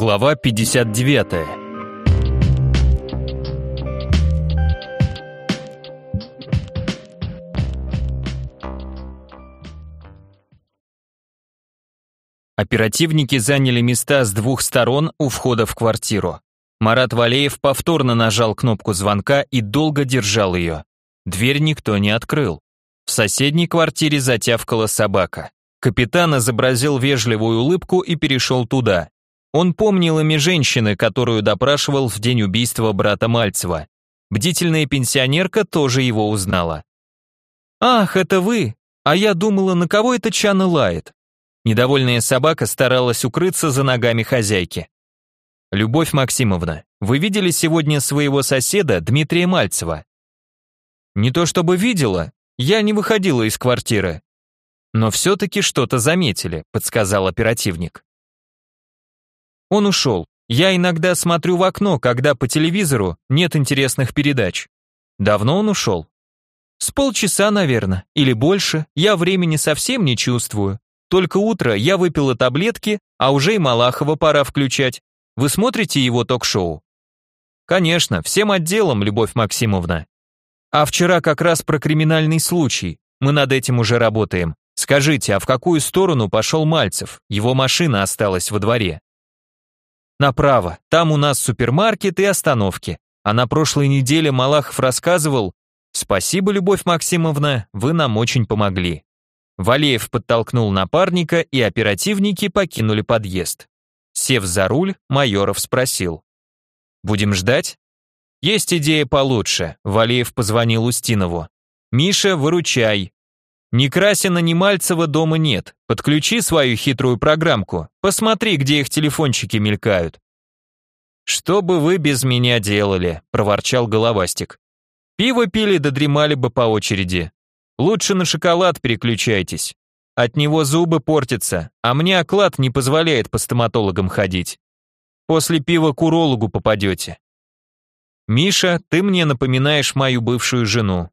Глава 59. Оперативники заняли места с двух сторон у входа в квартиру. Марат Валеев повторно нажал кнопку звонка и долго держал ее. Дверь никто не открыл. В соседней квартире затявкала собака. Капитан изобразил вежливую улыбку и перешел туда. Он помнил имя женщины, которую допрашивал в день убийства брата Мальцева. Бдительная пенсионерка тоже его узнала. «Ах, это вы! А я думала, на кого это Чана лает?» Недовольная собака старалась укрыться за ногами хозяйки. «Любовь Максимовна, вы видели сегодня своего соседа Дмитрия Мальцева?» «Не то чтобы видела, я не выходила из квартиры. Но все-таки что-то заметили», — подсказал оперативник. Он ушел. Я иногда смотрю в окно, когда по телевизору нет интересных передач. Давно он ушел? С полчаса, наверное, или больше. Я времени совсем не чувствую. Только утро я выпила таблетки, а уже и Малахова пора включать. Вы смотрите его ток-шоу? Конечно, всем отделом, Любовь Максимовна. А вчера как раз про криминальный случай. Мы над этим уже работаем. Скажите, а в какую сторону пошел Мальцев? Его машина осталась во дворе. Направо, там у нас супермаркет и остановки. А на прошлой неделе Малахов рассказывал, «Спасибо, Любовь Максимовна, вы нам очень помогли». Валеев подтолкнул напарника, и оперативники покинули подъезд. Сев за руль, Майоров спросил. «Будем ждать?» «Есть идея получше», — Валеев позвонил Устинову. «Миша, выручай, ни Красина, ни Мальцева дома нет. Подключи свою хитрую программку. Посмотри, где их телефончики мелькают. Что бы вы без меня делали, проворчал головастик. Пиво пили да дремали бы по очереди. Лучше на шоколад переключайтесь. От него зубы портятся, а мне оклад не позволяет по стоматологам ходить. После пива к урологу попадете. Миша, ты мне напоминаешь мою бывшую жену.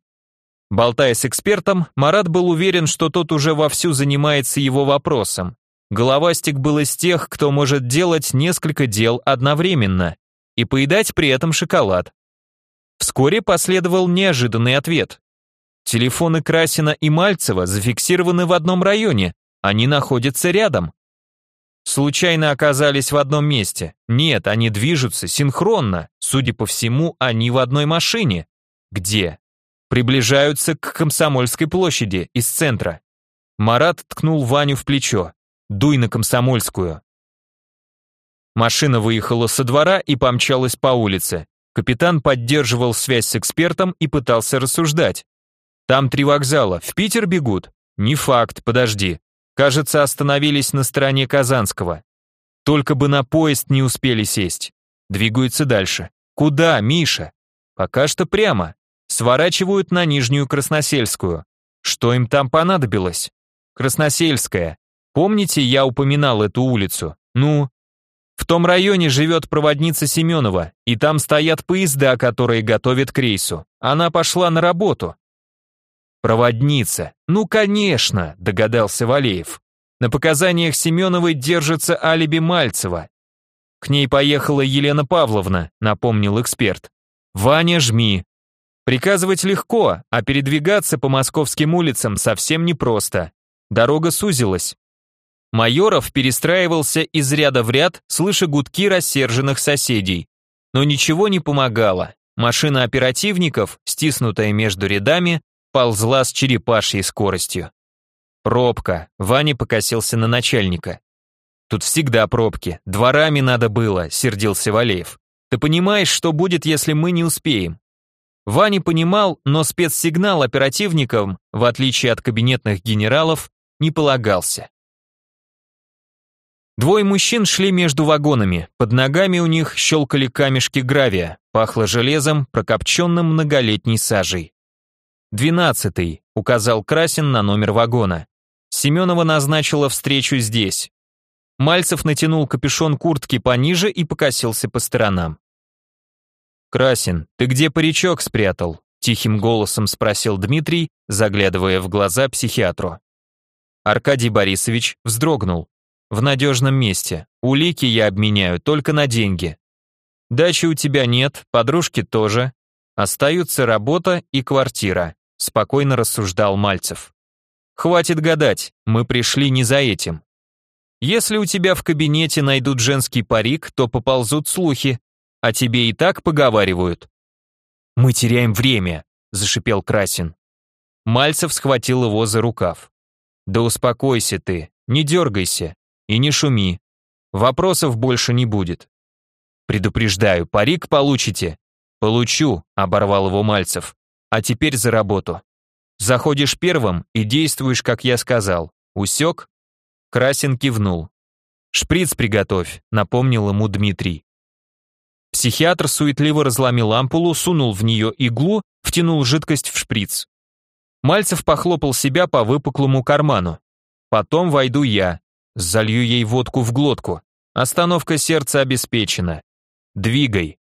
Болтая с экспертом, Марат был уверен, что тот уже вовсю занимается его вопросом. Головастик был из тех, кто может делать несколько дел одновременно и поедать при этом шоколад. Вскоре последовал неожиданный ответ. Телефоны Красина и Мальцева зафиксированы в одном районе, они находятся рядом. Случайно оказались в одном месте. Нет, они движутся синхронно. Судя по всему, они в одной машине. Где? Приближаются к Комсомольской площади из центра. Марат ткнул Ваню в плечо. «Дуй на Комсомольскую». Машина выехала со двора и помчалась по улице. Капитан поддерживал связь с экспертом и пытался рассуждать. «Там три вокзала, в Питер бегут?» «Не факт, подожди. Кажется, остановились на стороне Казанского. Только бы на поезд не успели сесть. Двигаются дальше. Куда, Миша? Пока что прямо сворачивают на Нижнюю Красносельскую. Что им там понадобилось? Красносельская. Помните, я упоминал эту улицу? Ну, в том районе живет проводница Семенова, и там стоят поезда, которые готовят к рейсу. Она пошла на работу. Проводница. Ну, конечно, догадался Валеев. На показаниях Семеновой держится алиби Мальцева. К ней поехала Елена Павловна, напомнил эксперт. Ваня, жми, Приказывать легко, а передвигаться по московским улицам совсем непросто. Дорога сузилась. Майоров перестраивался из ряда в ряд, слыша гудки рассерженных соседей. Но ничего не помогало. Машина оперативников, стиснутая между рядами, ползла с черепашьей скоростью. Пробка. Ваня покосился на начальника. Тут всегда пробки. Дворами надо было, сердился Валеев. Ты понимаешь, что будет, если мы не успеем? Ваня понимал, но спецсигнал оперативникам, в отличие от кабинетных генералов, не полагался. Двое мужчин шли между вагонами, под ногами у них щелкали камешки гравия, пахло железом, прокопченным многолетней сажей. «Двенадцатый», — указал Красин на номер вагона. Семенова назначила встречу здесь. Мальцев натянул капюшон куртки пониже и покосился по сторонам. «Красин, ты где паричок спрятал?» Тихим голосом спросил Дмитрий, заглядывая в глаза психиатру. Аркадий Борисович вздрогнул. В надежном месте. Улики я обменяю только на деньги. Дачи у тебя нет, подружки тоже. Остаются работа и квартира, спокойно рассуждал Мальцев. Хватит гадать, мы пришли не за этим. Если у тебя в кабинете найдут женский парик, то поползут слухи, а тебе и так поговаривают. Мы теряем время, зашипел Красин. Мальцев схватил его за рукав. Да успокойся ты, не дергайся и не шуми. Вопросов больше не будет. Предупреждаю, парик получите. Получу, оборвал его Мальцев. А теперь за работу. Заходишь первым и действуешь, как я сказал. Усек? Красин кивнул. «Шприц приготовь», — напомнил ему Дмитрий. Психиатр суетливо разломил ампулу, сунул в нее иглу, втянул жидкость в шприц. Мальцев похлопал себя по выпуклому карману. «Потом войду я, залью ей водку в глотку. Остановка сердца обеспечена. Двигай».